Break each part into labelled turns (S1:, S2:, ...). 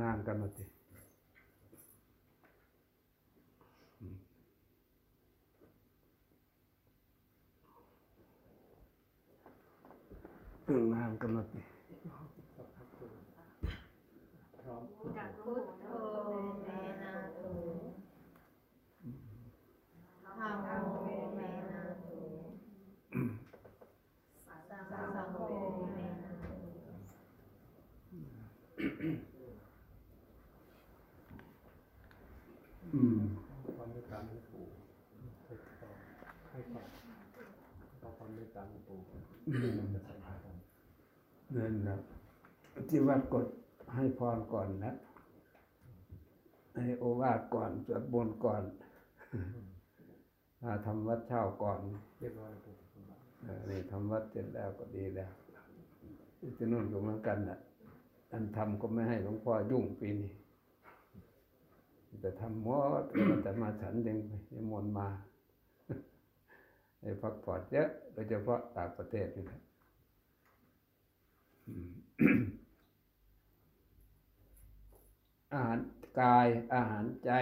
S1: นานกันมาสินานกันมาสิ
S2: จากพุทโธเมนาตุธรรมโมเมนาตุสังฆโมเมนาตุ
S1: อืม
S3: ความเมตตาหลวงปู่ให้ต่อให้ต่อต่อความเมตตาหลวงปู่มันจะสัมพันธ์กัน
S1: นั่นนะที่ วัดกดให้พรก่อนนะให้โอวาทก่อนสวดมนต์ก่อนมาทำวัดเช้าก่อน
S3: เรียบร้อย
S1: ก่ออนี่ทำวัดเสร็จแล้วก็ดีแล้วที่นู่นก็เหมือนกันน่ะ อันทำก็ไม่ให้หลวงพ่อยุ่งปีนี้แต่ทำหมดแล้วแต่มาฉันยังนิมนมาให้พักผ่อนเยอะโดยเฉพาะต่างประเทศนี่แหละ อาหารกายอาหารใจ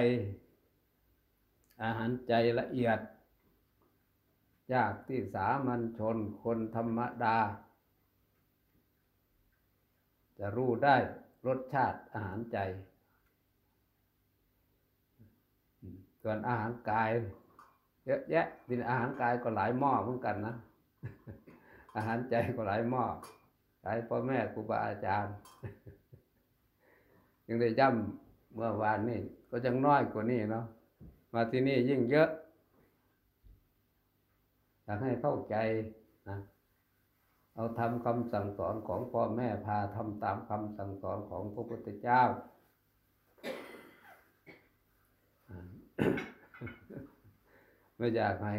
S1: อาหารใจละเอียด ยากที่สามัญชนคนธรรมดา จะรู้ได้รสชาติอาหารใจ ส่วนอาหารกาย เยอะแยะดินอาหารกายก็หลายหม้อเหมือนกันนะ อาหารใจก็หลายหม้อหลายพ่อแม่ครูบาอาจารย์ ยังได้ย่ำเมื่อวานนี่ก็ยังน้อยกว่านี้เนาะมาที่นี่ยิ่งเยอะอยากให้เข้าใจนะเอาทำคำสั่งสอนของพ่อแม่พาทำตามคำสั่งสอนของพระพุทธเจ้าไม่อยากให้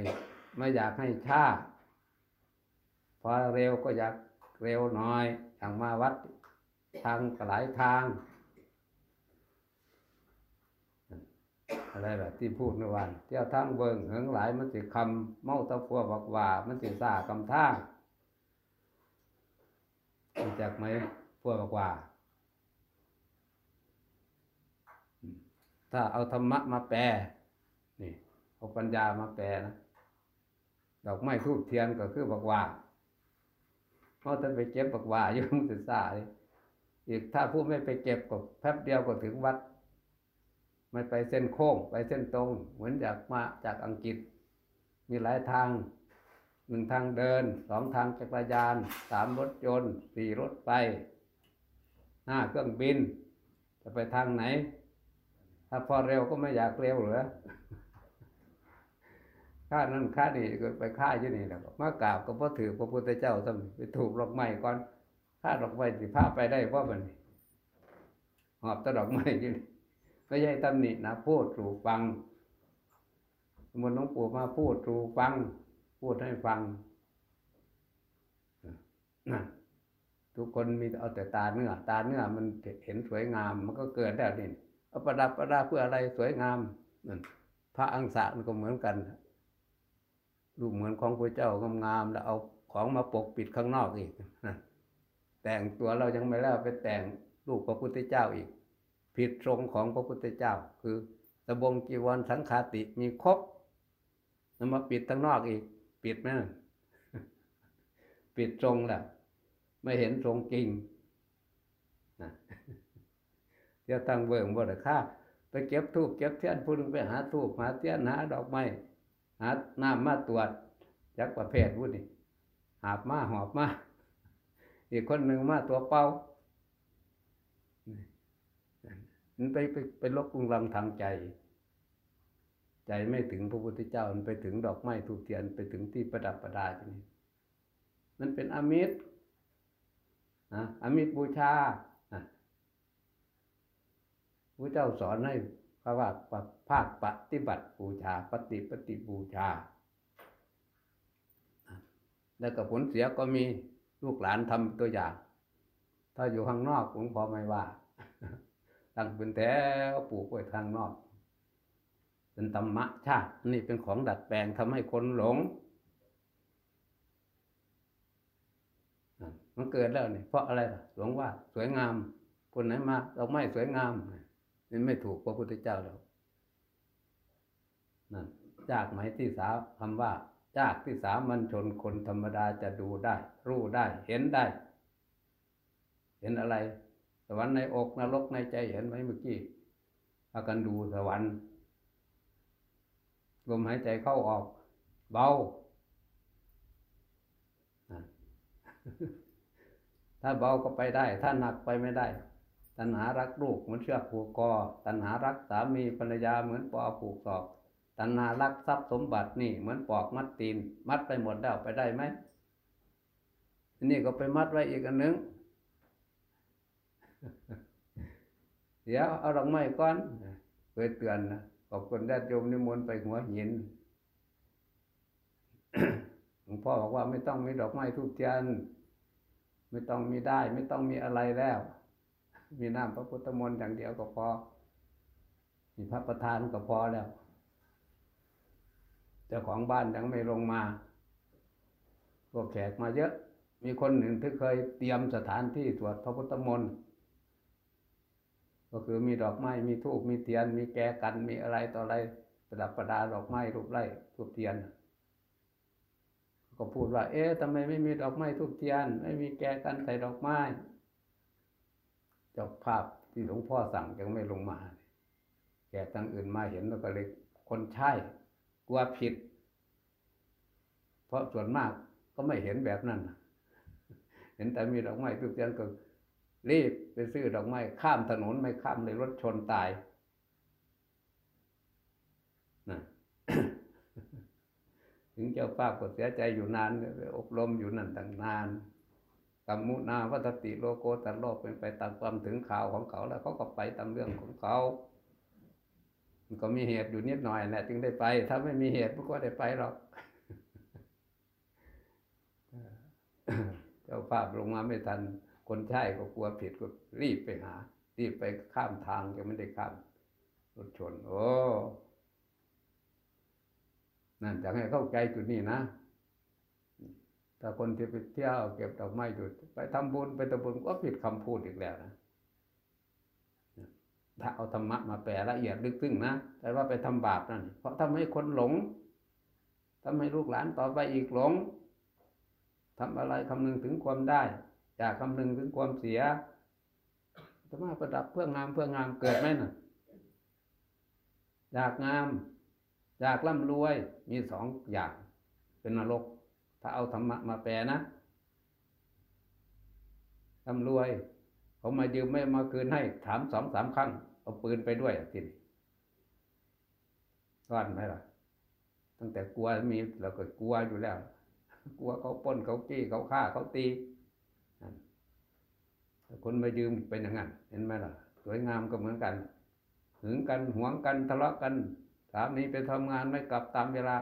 S1: ไม่อยากให้ช้าพอเร็วก็อยากเร็วหน่อยอย่างมาวัดทางหลายทาง อะไรแบบที่พูดเมื่อวานเที่ยวทางเบิงเหิงหลายมันสิคำเมาตะพัวบักว่า มันสิซาคำทางรู้จักไหมพัวบักว่า ถ้าเอาธรรมะมาแปลนี่เอาปัญญามาแปลนะดอกไม้ทูบเทียนก็คือบักว่าเพราะท่านไปเก็บบักว่าอยู่มันสิซาเลยอีกถ้าผู้ไม่ไปเก็บก็แป๊บเดียวก็ถึงวัด ไม่ไปเส้นโค้งไปเส้นตรง เหมือนจากมาจากอังกฤษ มีหลายทางหนึ่งทางเดินสองทางจักรยานสามรถยนต์สี่รถไฟห้าเครื่องบิน จะไปทางไหน ถ้าพอเร็วก็ไม่อยากเร็วเหรอข้านั้นข้านี่ก็ไปฆ่าอยู่นี่แหละมากราบก็เพราะถือพระพุทธเจ้าทำไปถูกดอกไม้ก่อนข้าดอกไม้สิพาไปได้เพราะมันหอบตะดอกไม้อยู่นี่ ไม่ใช่ตำหนินะพูดถูกฟังมนต์หลวงปู่มาพูดถูกฟัง พูดให้ฟังทุกคนมีเอาแต่ตาเนื้อ ตาเนื้อมันเห็นสวยงาม มันก็เกิดแล้วนี่เอาประดับประดาเพื่ออะไรสวยงามนั่นพระอังสะมันก็เหมือนกันรูปเหมือนของพระเจ้างามๆแล้วเอาของมาปกปิดข้างนอกอีกแต่งตัวเรายังไม่แล้วไปแต่งรูปพระพุทธเจ้าอีก ผิดทรงของพระพุทธเจ้า คือสบงจีวรสังขาติมีครบนำมาปิดทั้งนอกอีก ปิดไหมปิดทรงแหล้วไม่เห็นทรงจริงนะเดี๋ยวตั้งเบิ่งบ่ได้ค่าไปเก็บทูบเก็บเทียนผู้หนึงไปหาทูบหาเทียนหาดอกไม้หาน้ำมาตรวจจักประเภทวุ้นี่หาบมาหอบมาอีกคนหนึ่งมาตัวเป้า มันไปไปไปลบกุงลังทางใจ ใจไม่ถึงพระพุทธเจ้า มันไปถึงดอกไม้ทูบเทียนไปถึงที่ประดับประดาอย่นี้มันเป็นอมิตรนะอมิตรบูชานะพระเจ้าสอนให้พระว่าภาคปฏิบัติบูชา ปฏิปฏิบูชา แล้วก็ผลเสียก็มีลูกหลานทำตัวอย่าง ถ้าอยู่ข้างนอกหลวงพ่อไม่ว่า ตั้งเป็นแถวปลูกไว้ทางนอก เป็นธรรมะชาตินี่เป็นของดัดแปลงทำให้คนหลงอะมันเกิดแล้วนี่เพราะอะไรล่ะหลงว่าสวยงาม คนไหนมาดอกไม้สวยงามนี่ไม่ถูกพระพุทธเจ้าแล้วนั่นจากไหมที่สาคำว่าจากที่สามัญชนคนธรรมดาจะดูได้ รู้ได้เห็นได้ เห็นอะไร สวรรค์ในอกนรกในใจเห็นไหมเมื่อกี้พากันดูสวรรค์ลมหายใจเข้าออก เบา ถ้าเบาก็ไปได้ ถ้าหนักไปไม่ได้ ตัณหารักลูกเหมือนเชือกผูกคอตัณหารักสามีภรรยาเหมือนปอผูกศอก ตัณหารักทรัพย์สมบัตินี่ เหมือนปอกมัดตีน มัดไปหมดแล้วไปได้ไหมอันนี้ก็ไปมัดไว้อีกอันนึง เดี๋ยวเอาดอกไม้ก่อนเคยเตือนนะขอบคุณญาติโยมนิมนต์ไปหัวหินหลวงพ่อบอกว่าไม่ต้องมีดอกไม้ทุกเทียนไม่ต้องมีได้ ไม่ต้องมีอะไรแล้ว มีน้ำพระพุทธมนต์อย่างเดียวก็พอ มีพระประธานก็พอแล้วเจ้าของบ้านยังไม่ลงมาก็แขกมาเยอะ มีคนหนึ่งที่เคยเตรียมสถานที่สวดพระพุทธมนต์ ก็คือมีดอกไม้มีธูปมีเทียน มีแกกันมีอะไรต่ออะไรประดับประดาดอกไม้รูปไร่ทูปเทียน ก็พูดว่า เอ๊ะทำไมไม่มีดอกไม้ทูปเทียน ไม่มีแกกันใส่ดอกไม้จ้าภาพที่หลวงพ่อสั่งยังไม่ลงมาแขกทางอื่นมาเห็นแล้วก็เลยคนใช่กลัวผิด เพราะส่วนมากก็ไม่เห็นแบบนั้น เห็นแต่มีดอกไม้ทูปเทียนก็ รีบไปซื้อดอกไม้ข้ามถนนไม่ข้ามเลยรถชนตายนะถึงเจ้าภาพก็เสียใจอยู่นานอบรมอยู่นั่นตั้งนานกรรมุนาวัตติโลโกตันโลกเป็นไปตามความถึงข่าวของเขาแล้วเขาก็ไปตามเรื่องของเขา มันก็มีเหตุอยู่นิดหน่อยแหละจึงได้ไป ถ้าไม่มีเหตุมันก็ได้ไปหรอก เจ้าภาพลงมาไม่ทัน คนใช่ก็กลัวผิดก็รีบไปหา รีบไปข้ามทางยังไม่ได้ข้ามรถชน โอ้นั่นจะให้เข้าใจจุดนี้นะถ้าคนที่ไปเที่ยวเก็บดอกไม้หยุดไปทำบุญไปทำบุญก็ผิดคำพูดอีกแล้วนะถ้าเอาธรรมะมาแปลละเอียดลึกซึ้งนะแต่ว่าไปทำบาปนั่นเพราะทำให้คนหลงทำให้ลูกหลานต่อไปอีกหลงทำอะไรคำนึงถึงความได้ อยากคำนึงถึงความเสียธรรมะประดับเพื่องามเพื่องามเกิดไหมน่ะอยากงาม อยากร่ำรวยมีสองอย่าง เป็นนรก ถ้าเอาธรรมะมาแปลนะร่ำรวยเขามายืมไม่มาคืนให้ ถามสองสามครั้ง เอาปืนไปด้วยทีนี้ก้อนไหมล่ะ ตั้งแต่กลัวมีเราก็กลัวอยู่แล้ว กลัวเขาป้นเขาจี้เขาฆ่าเขาตี คนมายืมเป็นอย่างนั้นเห็นไหมล่ะ สวยงามก็เหมือนกันหึงกันหวงกันทะเลาะกันสามีไปทำงานไม่กลับตามเวลา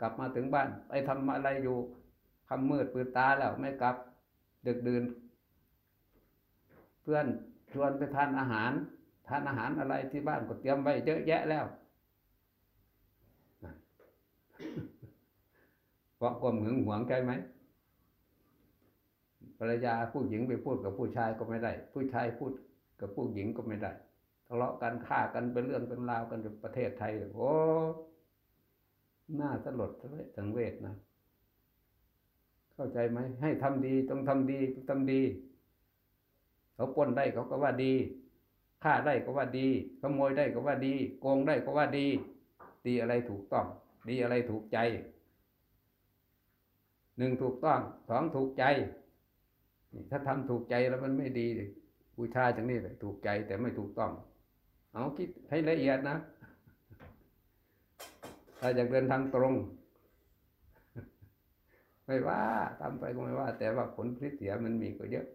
S1: กลับมาถึงบ้านไปทำอะไรอยู่คำมืดปืนตาแล้วไม่กลับดึกดื่นเพื่อนชวนไปทานอาหาร ทานอาหารอะไรที่บ้านก็เตรียมไว้เยอะแยะแล้วเพราะความหึงหวงใจไหม ภรรยาผู้หญิงไปพูดกับผู้ชายก็ไม่ได้ ผู้ชายพูดกับผู้หญิงก็ไม่ได้ทะเลาะกันฆ่ากันเป็นเรื่องเป็นราวกันในประเทศไทยโอ้น่าสลดสังเวชนะ เข้าใจไหมให้ทำดีต้องทำดีต้องทำดี เขาปล้นได้เขาก็ว่าดีฆ่าได้ก็ว่าดีขโมยได้ก็ว่าดี โกงได้ก็ว่าดี ดีอะไรถูกต้อง ดีอะไรถูกใจหนึ่งถูกต้องสองถูกใจ ถ้าทำถูกใจแล้วมันไม่ดีบูชาจังนี้เลยถูกใจแต่ไม่ถูกต้อง เอาคิดให้ละเอียดนะ ถ้าอยากเดินทางตรง ไม่ว่าทำไปก็ไม่ว่า แต่ว่าผลพิเสียมันมีก็เยอะ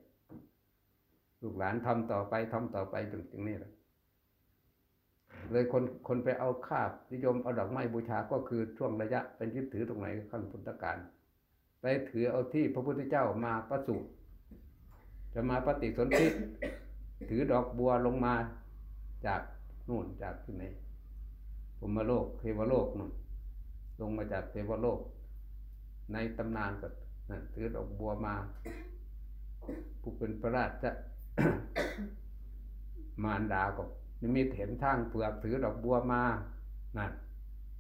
S1: ลูกหลานทำต่อไปทำต่อไปจนถึงนี่แหละเลยคนคนไปเอาคาบนิยมเอาดอกไม้บูชาก็คือช่วงระยะเป็นยึดถือตรงไหนขั้นพุทธการ ไปถือเอาที่พระพุทธเจ้ามาประสูติ มาปฏิสนธิถือดอกบัวลงมาจากนู่นจากที่ไหนพมโลกเทวโลกนู่นลงมาจากเทวโลก ในตำนานก็ถือดอกบัวมาผู้เป็นพระราชมารดาก็นิมิตเห็นทางเปลือกถือดอกบัวมานั่น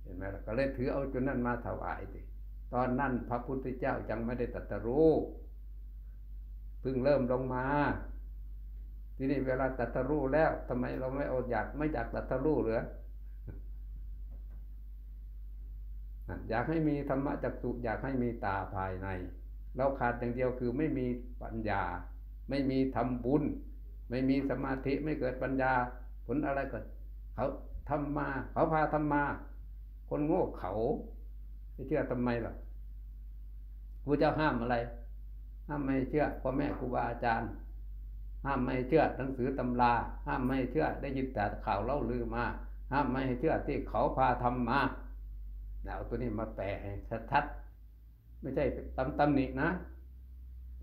S1: เห็นไหมล่ะก็เลยถือเอาจุดนั้นมาถวายสิตอนนั้นพระพุทธเจ้ายังไม่ได้ตรัสรู้ เพิ่งเริ่มลงมา ทีนี้เวลาตรัสรู้แล้วทำไมเราไม่อาอยากไม่อยากตรัสรู้เหรืออยากให้มีธรรมะจักสุอยากให้มีตาภายใน เราขาดอย่างเดียวคือไม่มีปัญญา ไม่มีทำบุญ ไม่มีสมาธิไม่เกิดปัญญา ผลอะไรเก็เขาทำมา เขาพาทำมา คนโง่เขาไม่เชื่อทำไมล่ะครูเจ้าห้ามอะไร ห้ามไม่เชื่อพ่อแม่ครูบาอาจารย์ ห้ามไม่เชื่อหนังสือตำรา ห้ามไม่เชื่อได้ยินแต่ข่าวเล่าลือมา ห้ามไม่เชื่อที่เขาพาทำมาเอาตัวนี้มาแปลให้ชัดๆไม่ใช่ตำตำหนินะ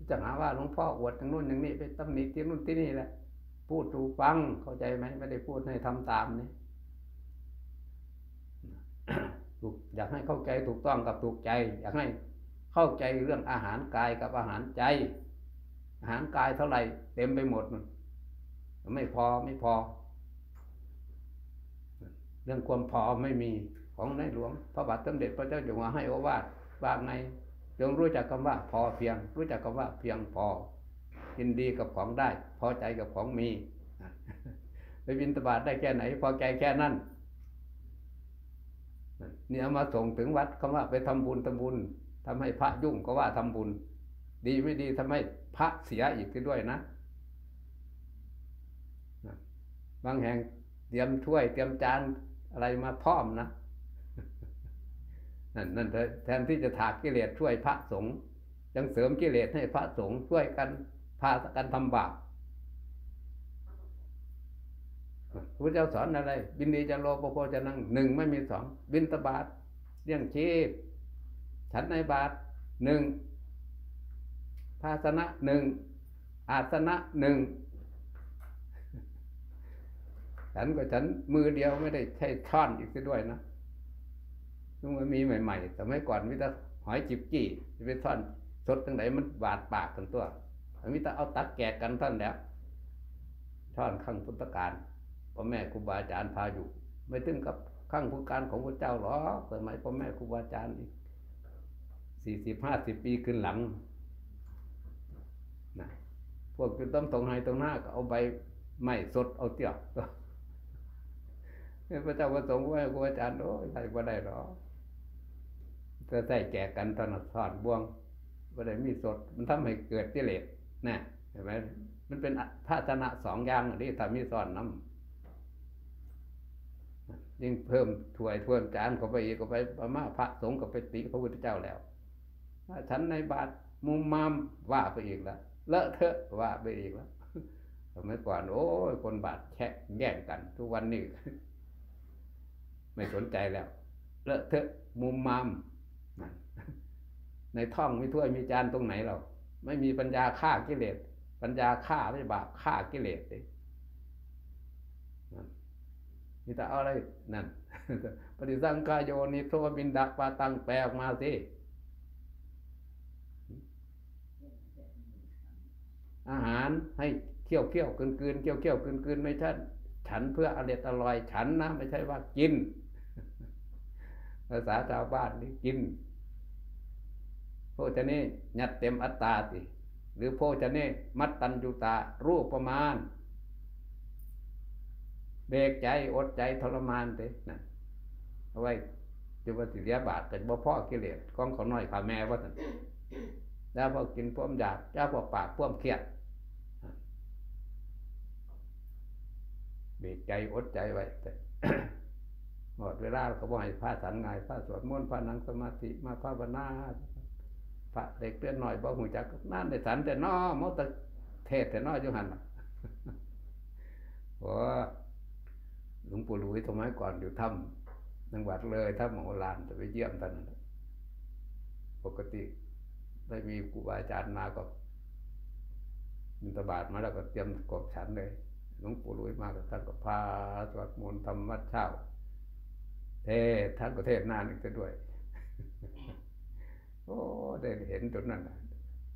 S1: จะหาว่าหลวงพ่ออวดอย่างนู้นอย่างนี้ไปตำหนิที่นู้นที่นี่แหละ พูดถูกฟังเข้าใจไหมไม่ได้พูดให้ทำตามนี่ถูกอยากให้เข้าใจถูกต้องกับถูกใจ อยากให้ เข้าใจเรื่องอาหารกายกับอาหารใจ อาหารกายเท่าไหร่ เต็มไปหมดมันไม่พอไม่พอ เรื่องความพอไม่มีของในหลวง พระบาทสมเด็จพระเจ้าอยู่หัวให้อวาทว่าไงจงรู้จักคำว่าพอเพียง รู้จักคำว่าเพียงพอยินดีกับของได้ พอใจกับของมีไปบินตบาทได้แค่ไหน พอใจแค่นั้นนี่เอามาส่งถึงวัดคำว่าไปทำบุญทำบุญ ทำให้พระยุ่งก็ว่าทำบุญ ดีไม่ดีทำให้พระเสียอีกด้วยนะ บางแห่งเตรียมถ้วย เตรียมจานอะไรมาพร้อมนะนั่นนั่นแทนที่จะถากกิเลสช่วยพระสงฆ์ยังเสริมกิเลสให้พระสงฆ์ช่วยกันพากันทำบาปพระเจ้าสอนอะไร บินดีจะโลปโพจะนั่งหนึ่งไม่มีสองบินตบาทเลี้ยงชีพ ฉันในบาทหนึ่งภาสนะหนึ่งอาสนะหนึ่งฉันก็ฉันมือเดียวไม่ได้ใช้ช้อนอีกด้วยนะต้องมันมีใหม่ๆแต่ไม่ก่อนมิตรหอยจิบจี้จะไปท่อนสดตั้งไหนมันบาดปากกันตัวมิตรเอาตักแกะกันท่านแล้วท่อนข้างพุทธการพ่อแม่ครูบาอาจารย์พาอยู่ ไม่ถึงกับข้างพุทธการของพระเจ้าหรอกสมัยพ่อแม่ครูบาอาจารย์อีก สี่สิบห้าสิบปีขึ้นหลังนะพวกจุดต้มตรงไหตรงหน้าก็เอาใบไม้สดเอาเตี้ยพระเจ้าประสงค์ว่าครูอาจารย์โอ้ยใส่บ่ได้หรอจะใส่แก่กันตอนสอนบ่วงบ่ได้มีสด มันทำให้เกิดกิเลสนะเห็นไหมมันเป็นภาชนะสองอย่างที่ทำมีสอนน้ำยิ่งเพิ่มถ้วยเพิ่มจานเข้าไปอีกก็ไปประมาพระสงฆ์ก็ไปติพระพุทธเจ้าแล้ว ฉันในบาทมุมมามว่าไปอีกแล้วเลอะเทอะว่าไปอีกแล้วสมัยก่อนโอ้ยคนบาทแช่แย่งกัน ทุกวันนี้ไม่สนใจแล้ว เลอะเทอะมุมมามในท่องมีถ้วยมีจานตรงไหนเราไม่มีปัญญาฆ่ากิเลสปัญญาฆ่าไม่บาปฆ่ากิเลสเลยนี่แต่เอาอะไรนั่นปฏิสังกายโยนิโทบินดักปาตังแปลออกมาสิ อาหารให้เคี่ยวเคี่ยวกินกินเคี่ยวเคี่ยวกินกินไม่ใช่ฉันเพื่ออร่อยอร่อยฉันนะไม่ใช่ว่ากิน ภาษาชาวบ้านนี่กินโภชนี่ยัดเต็มอัตตาติหรือโภชนี่มัดตันยุตารูปประมาณเบกใจอดใจทรมานเตนะเอาไว้จะว่าสิเลียบาทกันบ่พ่อกิเลสกองขอน้อยขาแม่ว่าสันแล้วพอกินพ่วมอยากจ้าพอปากพ่วมเครียด เบกใจอดใจไว้แต่หมดเวลาเขาบอกให้พระสันงายพระสวดมนต์พระนังสมาธิมาพระบรรณาพระเด็กเตือนหน่อยบอกหูจักนั่นได้สันแต่นอมอตเทศแต่นอจุหันเพราะหลวงปู่หลุยสมัยก่อนอยู่ถ้ำจังหวัดเลยถ้ำโอลานจะไปเยี่ยมท่านปกติได้มีครูบาอาจารย์มาก็มินตบาทมาแล้วก็เตรียมกบฉันเลย หลวงปู่หลุยมากท่านก็พาสวดมนต์ทำวัดเช้า เทศท่านก็เทศนานอีกด้วย โอ้ได้เห็นจุดนั้น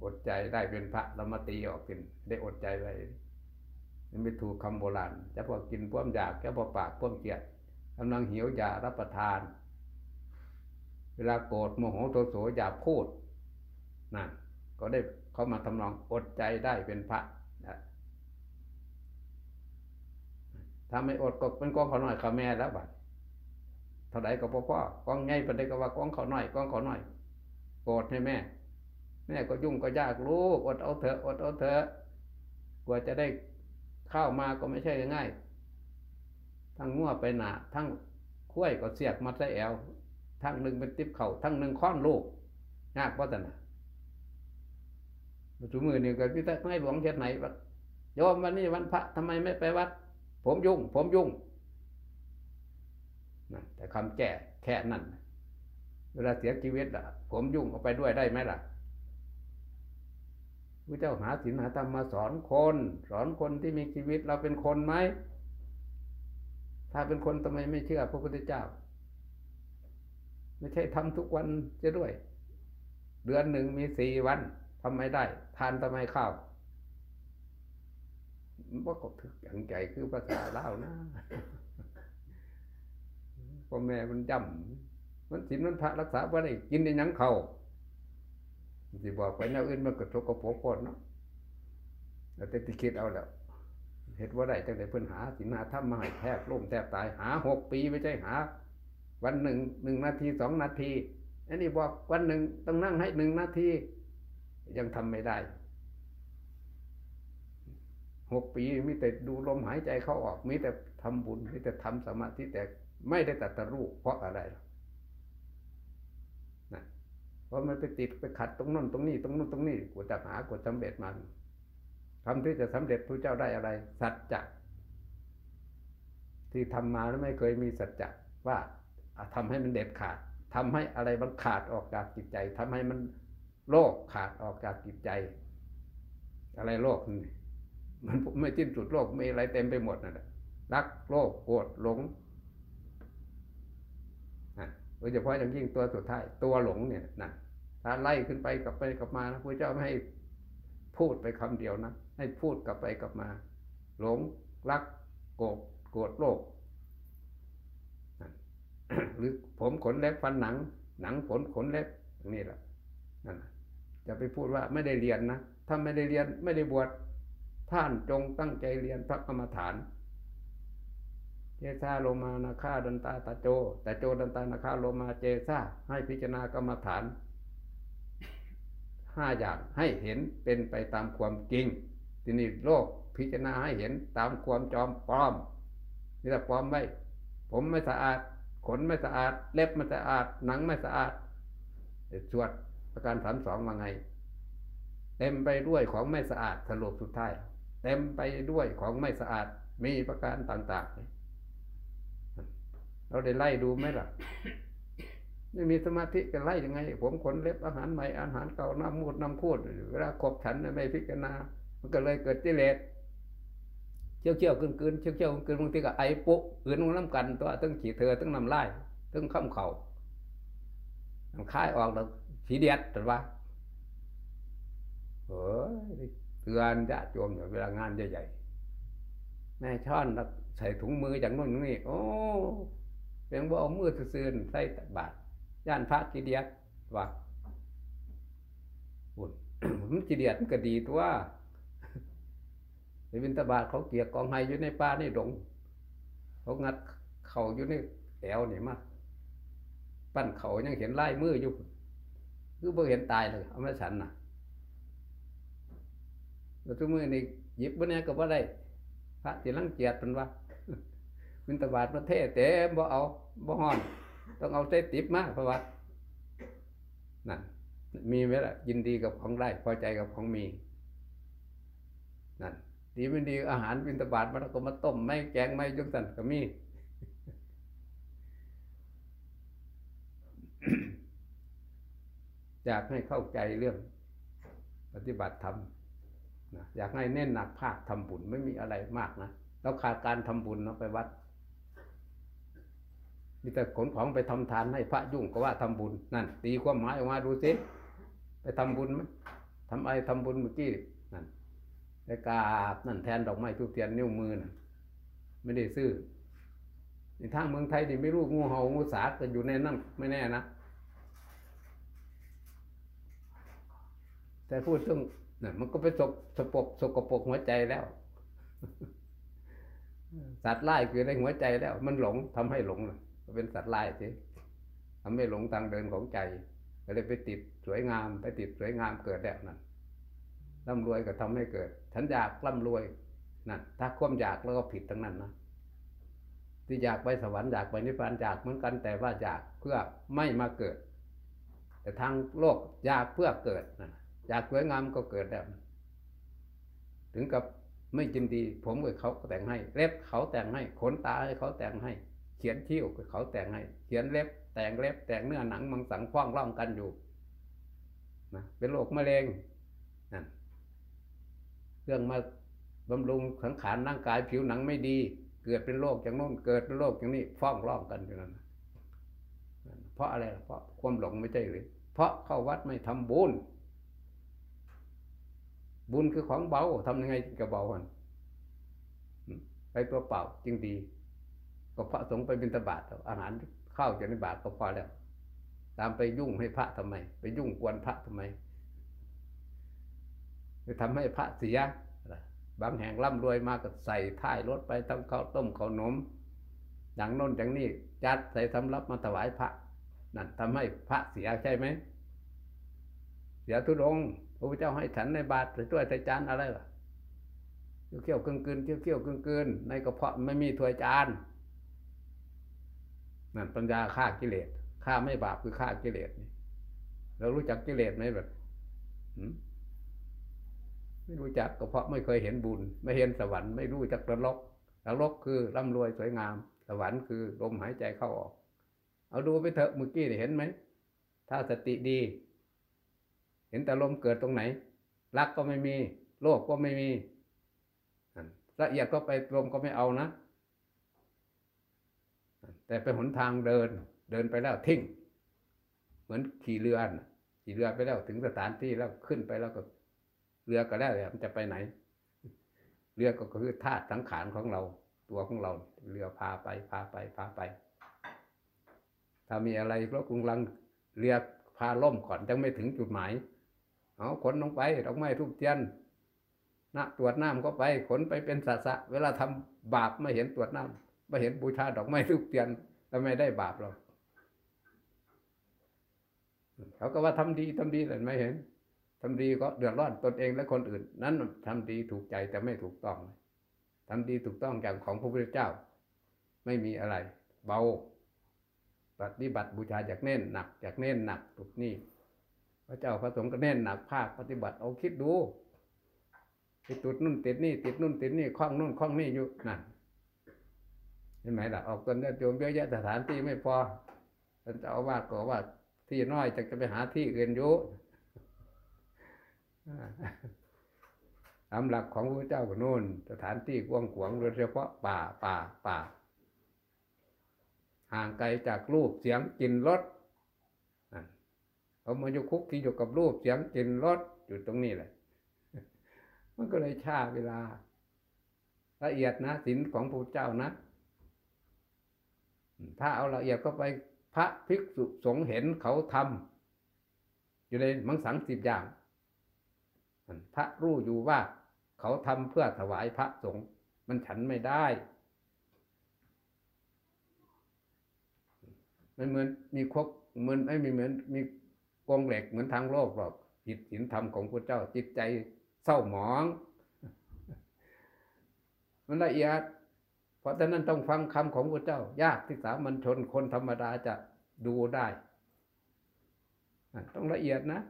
S1: อดใจได้เป็นพระแล้วมาตีออกเป็นได้อดใจไว้มันไม่ถูกคำโบราณจะพอกินพ่วมอยากแค่พอปากพ่วมเกียดกำลังหิวอย่ารับประทาน เวลาโกรธโมโหโทโสอย่าพูดนั่นก็ได้เขามาทำนองอดใจได้เป็นพระนะ ถ้าไม่อดก็เป็นกองเขาหน่อยเขาแม่แล้วบัดเท่าไรก็พ่อพ่อกองใหญ่ประเด็ก็ว่ากองเขาหน่อยกองเขาหน่อยโกรธให้แม่แม่ก็ยุ่งก็ยากลูกอดเอาเถอะอดเอาเถอะกว่าจะได้ข้าวมาก็ไม่ใช่ง่ายทั้งงัวไปหนาทั้งคุ้ยก็เสียกมาใส่แอวทั้งหนึ่งเป็นติ๊บเข่าทั้งหนึ่งค้อนลูกยากพราะแต่น่ะจุมือนี่ก็พี่ตาไม่หลวงเช็ดไหนวะโยมวันนี้วันพระทำไมไม่ไปวัด ผมยุ่ง ผมยุ่งนะแต่คำแก้แค่นั้น เวลาเสียชีวิตอะ ผมยุ่งเอาไปด้วยได้ไหมล่ะพระเจ้าหาศีลหาธรรมมาสอนคน สอนคนที่มีชีวิตเราเป็นคนไหม ถ้าเป็นคนทำไมไม่เชื่อพระพุทธเจ้า ไม่ใช่ทำทุกวันจะด้วย เดือนหนึ่งมีสี่วันทำไมได้ ทานทำไมข้าว มันก็ถึกอย่างใจคือภาษาเล่าวนะพ่อแม่มันจำมันศีลมันพระรักษาไ่ได้กินในยังเขาสิบอกไปแนวอื่นมันก็ทกกระโปรงเนาะแต่ติคิดเอาแล้วเหตุว่าได้จังไดเพิ่นหาศีลหาธรรมมาให้แทบล่มแทบตายหาหกปีไม่ใช่หา วันหนึ่งหนึ่งนาทีสองนาทีอันนี้บอกวันหนึ่งต้องนั่งให้หนึ่งนาทียังทำไม่ได้ หกปีมีแต่ดูลมหายใจเข้าออก มีแต่ทำบุญมีแต่ทำสมาธิแต่ไม่ได้ตัดตรูเพราะอะไรล่ะนะเพราะมันไปติดไปขัดตรงนั้นตรงนี้ ตรงนู้นตรงนี้กว่าจะหากว่าสำเร็จมันทำที่จะสำเร็จพระเจ้าได้อะไร สัจจะที่ทำมาแล้วไม่เคยมีสัจจะว่าทำให้มันเด็ดขาดทำให้อะไรมันขาดออกจากจิตใจทำให้มันโลกขาดออกจากจิตใจ อะไรโลกนี่ มันไม่สิ้นสุดโลกมีอะไรเต็มไปหมดนั่นแหละรักโลภโกรธหลงโดยเฉพาะอย่างยิ่งตัวสุดท้ายตัวหลงเนี่ยนะถ้าไล่ขึ้นไปกลับไปกลับมานะพระเจ้าไม่ให้พูดไปคำเดียวนะให้พูดกลับไปกลับมา หลงรักโกรธโกรธโลภหรือผมขนเล็บฟันหนัง หนังขนขนเล็บนี้แหละนั่นจะไปพูดว่าไม่ได้เรียนนะถ้าไม่ได้เรียนไม่ได้บวช ท่านจงตั้งใจเรียนพระกรรมฐานเจซาโลมานาคาดันตาตาโจต่โจดันตานาคาโลมาเจซาให้พิจารณากรรมฐานห้าอย่างให้เห็นเป็นไปตามความจริงทีนี้โลกพิจารณาให้เห็นตามความจอมปลอมนี่แหละปลอมไว้ผมไม่สะอาด ขนไม่สะอาด เล็บไม่สะอาด หนังไม่สะอาดสวดประการสามสองว่าไง เต็มไปด้วยของไม่สะอาดสรุปสุดท้าย เต็มไปด้วยของไม่สะอาดมีประการต่าง ๆ เราได้ไล่ดูไหมล่ะไม่มีสมาธิจะไล่ยังไง ผมขนเล็บอาหารใหม่อาหารเก่าน้ำมูดน้ำพูดเวลาขบฉันไม่พิจารณา มันก็เลยเกิดกิเลสเชี่ยวเชี่ยวกึนกึนเชี่ยวเชี่ยวกึนบางทีก็ไอปุ๊อื่นน้ำกันตัวตั้งขี่เธอตั้งนำไล่ตั้งข้ามเข่าคายออกแล้วสีเดียดแต่ว่าเออ เตือนญาติโยมอยู่เวลางานใหญ่ๆแม่ช่อนใส่ถุงมืออย่างนู้นนี่โอ้เพียงว่าเอามือซื่อใส่บาทย่านพระกีเดียดว่าบุญมันกีเดียดมันก็ดีตัวในวินตบาทเขาเกียกกองไฮอยู่ในป่าในดงเขางัดเข่าอยู่ในแถวนี่มาปั้นเขายังเห็นไลายมืออยู่คือบ่เห็นตายเลยเอามาฉันน่ะ แล้วทุกมือนี่หยิบบ่แน่ก็บ่ได้ พระที่ลังเกียจเป็นว่าวินตบาทประเทศเต็มบ่เอาบ่ฮ้อน ต้องเอาเต้ติบมาเพราะว่านั่นมีไหมล่ะยินดีกับของได้พอใจกับของมีนั่นดีไม่ดีอาหารบินตบาทมันก็มาต้มไม่แกงไม่ยุงสันก็มีอยากให้เข้าใจเรื่องปฏิบัติธรรม นะอยากให้เน้นหนักภาคทำบุญไม่มีอะไรมากนะเราขาดการทำบุญเนาะไปวัดมีแต่ขนของไปทำทานให้พระยุ่งก็ว่าทำบุญนั่นตีความหมายออกมาดูสิไปทำบุญไหมทำอะไรทำบุญเมื่อกี้นั่นไปกราบนั่นแทนดอกไม้ทุกเทียนนิ้วมือน่ะไม่ได้ซื้อในทางเมืองไทยนี่ไม่รู้งูเห่างูสาก็อยู่ในนั่นไม่แน่นะแต่พูดถึง น่ะมันก็ไปสกสปกสกปรกหัวใจแล้ว สัตว์ไล่คือในหัวใจแล้ว มันหลงทำให้หลงนะก็เป็นสัตว์ไล่สิทำให้หลงทางเดินของใจก็เลยไปติดสวยงาม ไปติดสวยงามเกิดแล้วนั่นร่ำรวยก็ทำให้เกิด ฉันอยากร่ำรวยนั่นถ้าความอยากแล้วก็ผิดทั้งนั้นนะที่อยากไปสวรรค์อยากไปนิพพานอยากเหมือนกันแต่ว่าอยากเพื่อไม่มาเกิด แต่ทางโลกอยากเพื่อเกิดนะ อยากสวยงามก็เกิดแล้วถึงกับไม่จินดี ผมกับเขาแต่งให้ เล็บเขาแต่งให้ขนตาให้เขาแต่งให้ เขียนคิ้วกับเขาแต่งให้ เขียนเล็บ แต่งเล็บ แต่งเนื้อหนังมังสังคว้างร่องกันอยู่นะเป็นโรคมะเร็งนั่นเรื่องมาบำรุงสังขารร่างกายผิวหนังไม่ดี เกิดเป็นโรคอย่างโน้นเกิดเป็นโรคอย่างนี้ฟ้องร้องกันอยู่นั่นนะเพราะอะไรเพราะความหลงไม่ใช่หรือ เพราะเข้าวัดไม่ทำบุญ บุญคือของเบาทำยังไงจึงจะเบามันไปตัวเปล่าจึงดีก็พระสงฆ์ไปบิณฑบาตอาอาหารข้าวจะในบาตก็พอแล้ว ตามไปยุ่งให้พระทำไม ไปยุ่งกวนพระทำไมไปทำให้พระเสียบางแห่งร่ำรวยมาก็ใส่ท้ายรถไปทั้งข้าวต้มข้าวนมอย่างน้นอย่างนี้จัดใส่สำรับมาถวายพระนั่นทำให้พระเสียใช่ไหมเสียทุดง พระพุทธเจ้าให้ฉันในบาตรใส่ถ้วยใส่จานอะไรล่ะเคี้ยวๆกึ่งกึนเคี้ยวเคี้ยวกึ่งกึนในกระเพาะไม่มีถ้วยจานนั่นปัญญาฆ่ากิเลสฆ่าไม่บาปคือฆ่ากิเลสนี่เรารู้จักกิเลสไหมแบบไม่รู้จักก็เพราะไม่เคยเห็นบุญ ไม่เห็นสวรรค์ไม่รู้จักนรกนรกคือร่ำรวยสวยงาม สวรรค์คือลมหายใจเข้าออก เอาดูไปเถอะเมื่อกี้เห็นไหม ถ้าสติดี เห็นแต่ลมเกิดตรงไหน รักก็ไม่มี โลภก็ไม่มีละเอียดก็ไปลมก็ไม่เอานะ แต่เป็นหนทางเดิน เดินไปแล้วทิ้ง เหมือนขี่เรือขี่เรือไปแล้วถึงสถานที่แล้วขึ้นไปแล้วก็เรือก็แล้วมันจะไปไหน เรือก็คือธาตุสังขารของเรา ตัวของเรา เรือพาไปพาไปพาไป ถ้ามีอะไรก็กำลังเรือพาล่มก่อนยังไม่ถึงจุดหมาย เอาขนลงไปดอกไม้ทุกเทียนนะตรวจน้ำก็ไปขนไปเป็นสะสะเวลาทำบาปไม่เห็นตรวจน้ำไม่เห็นบูชาดอกไม้ทุกเทียนแล้วไม่ได้บาปหรอกเขาก็ว่าทำดีทำดีแต่ไม่เห็นทำดีก็เดือดร้อนตนเองและคนอื่น นั้นทำดีถูกใจแต่ไม่ถูกต้องทำดีถูกต้องอย่างของพระพุทธเจ้า ไม่มีอะไร เบา ปฏิบัติบูชาจากเน้นหนัก จากเน้นหนักตุกนี่ ระเจ้าพระสงฆ์ก็เน้นหนักภาคปฏิบัติเอาคิดดูไปตุดนู่นติดนี่ ติดนู่นติดนี่คล้องนู่นคล้องนี่อยู่นั่นเห็นไหมล่ะออกตนโยมเยอะแยะสถานที่ไม่พอท่านจ้าอาวาก็ว่าที่น้อยจะจะไปหาที่อื่นอยู่ตามหลักของพระเจ้าก็นู่น สถานที่กว้างขวางโดยเฉพาะป่าป่าป่าห่างไกลจากรูปเสียงกลิ่นรส เขามาอยู่คุกที่อยู่กับรูปเสียงกลิ่นรสอยู่ตรงนี้แหละ มันก็เลยช้าเวลา ละเอียดนะศีลของพระเจ้านะ ถ้าเอาละเอียดก็ไปพระภิกษุสงฆ์เห็นเขาทำอยู่ในมังสังสิบอย่างพระรู้อยู่ว่าเขาทำเพื่อถวายพระสงฆ์มันฉันไม่ได้มันเหมือนมีครกเหมือนไม่มีเหมือนมี กองเหล็กเหมือนทางโลกหรอกจิตศีลธรรมของพระเจ้าจิตใจเศร้าหมอง มันละเอียด เพราะฉะนั้นต้องฟังคำของพระเจ้า ยากที่สามัญชนคนธรรมดาจะดูได้ต้องละเอียดนะ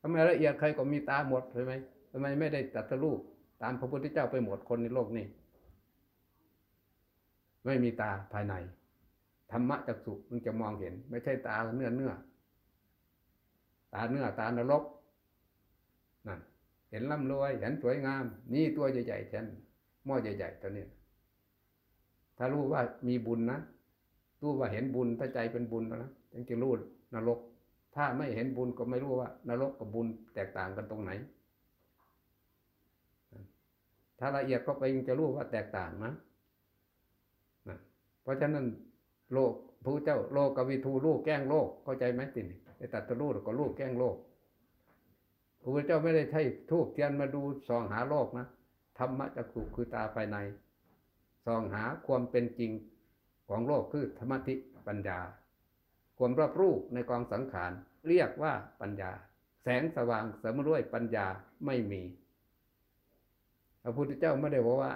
S1: ทำไมละเอียดใครก็มีตาหมดใช่ไหมทำไมไม่ได้ตัดสู้ตามพระพุทธเจ้าไปหมดคนในโลกนี้ ไม่มีตาภายในธรรมะจักสุมันจะมองเห็น ไม่ใช่ตาเนื้อเนื้อ ตาเนื้อตานรกนั่นเห็นร่ำรวยเห็นสวยงาม นี่ตัวใหญ่ๆฉันหม้อใหญ่ๆตัวนี้ถ้ารู้ว่ามีบุญนะรู้ว่าเห็นบุญถ้าใจเป็นบุญนะจึงจะรู้นรก ถ้าไม่เห็นบุญก็ไม่รู้ว่า นรกกับบุญแตกต่างกันตรงไหน ถ้าละเอียดเขาไปยิ่งจะรู้ว่าแตกต่างนะนะเพราะฉะนั้นโลกพระเจ้าโลกกวิทูลูกแกล้งโลกเข้าใจไหมติน ไอ้ตัดตรู้ก็ลูกแก้งโลกพระพุทธเจ้าไม่ได้ใช้ทูบเทียนมาดูส่องหาโลกนะธรรมะจักขุคือตาภายในส่องหาความเป็นจริงของโลกคือธรรมติปัญญา ความรอบรู้ในกองสังขารเรียกว่าปัญญา แสงสว่างเสมอด้วยปัญญาไม่มีพระพุทธเจ้าไม่ได้บอกว่า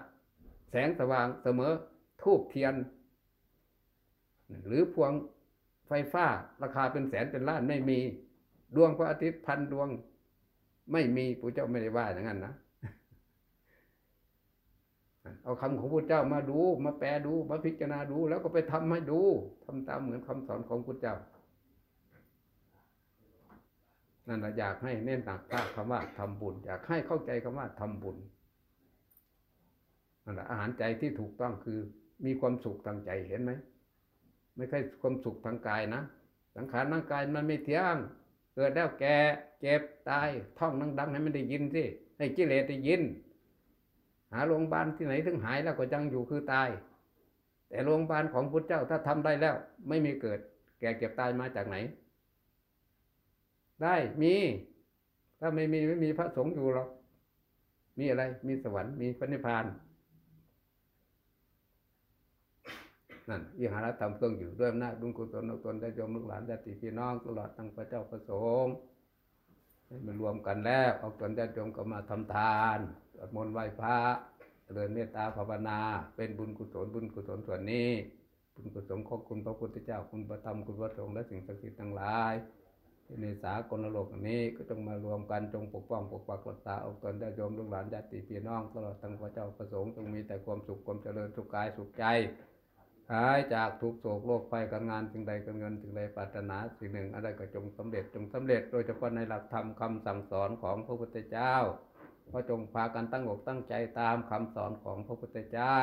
S1: แสงสว่างเสมอทูบเทียน หรือพวง ไฟฟ้าราคาเป็นแสนเป็นล้านไม่มีดวงพระอาทิตย์พันดวง ไม่มีพระเจ้าไม่ได้ว่าอย่างนั้นนะเอาคำของพระเจ้ามาดู มาแปลดูมาพิจารณาดู แล้วก็ไปทำให้ดูทำตามเหมือนคำสอนของพระเจ้านั่นแหละอยากให้เน้นหนักภาคคำว่าทำบุญ อยากให้เข้าใจคำว่าทำบุญนั่นแหละอาหารใจที่ถูกต้องคือมีความสุขทางใจเห็นไหม ไม่ใช่ความสุขทางกายนะ สังขารร่างกายมันไม่เที่ยง เกิดแล้วแก่เจ็บตายท่องดังๆให้มันได้ยินสิให้กิเลสได้ยิน หาโรงพยาบาลที่ไหนถึงหายแล้วก็ยังอยู่คือตาย แต่โรงพยาบาลของพุทธเจ้าถ้าทำได้แล้ว ไม่มีเกิด แก่เจ็บตายมาจากไหน ได้มี ถ้าไม่มีไม่มีพระสงฆ์อยู่หรอกมีอะไรมีสวรรค์มีพระนิพพาน นั่นวิหารธรรมต้องอยู่ด้วยอำนาจบุญกุศลตนได้ยมลูกหลานญาติพี่น้องตลอดทั้งพระเจ้าพระสงฆ์ให้มารวมกันแล้วเอาตนญาติโยมก็มาทำทานสวดมนต์ไหว้พระเจริญเมตตาภาวนา เป็นบุญกุศลบุญกุศลส่วนนี้ บุญกุศลของคุณพระพุทธเจ้าคุณพระธรรมคุณพระสงฆ์และสิ่งศักดิ์สิทธิ์ทั้งหลายในสากลโลกนี้ก็จงมารวมกันจงปกป้องปกปักรักษาเอาตนญาติโยมลูกหลานญาติพี่น้อง ตลอดทั้งพระเจ้าพระสงฆ์จงมีแต่ความสุขความเจริญสุขกายสุขใจ หายจากทุกโศกโรคภัยการงานสิ่งใดการเงินสิ่งใดปรารถนาสิ่งหนึ่งอะไรก็จงสำเร็จจงสำเร็จ โดยเฉพาะในหลักธรรมคำสั่งสอนของพระพุทธเจ้าก็จงพากันตั้งอกตั้งใจตามคำสอนของพระพุทธเจ้า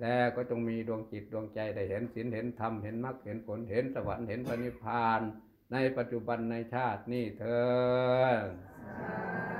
S1: และก็จงมีดวงจิตดวงใจได้เห็นศีลเห็นธรรมเห็นมรรคเห็นผลเห็นสวรรค์เห็นพระนิพพาน ในปัจจุบันในชาตินี้เถิด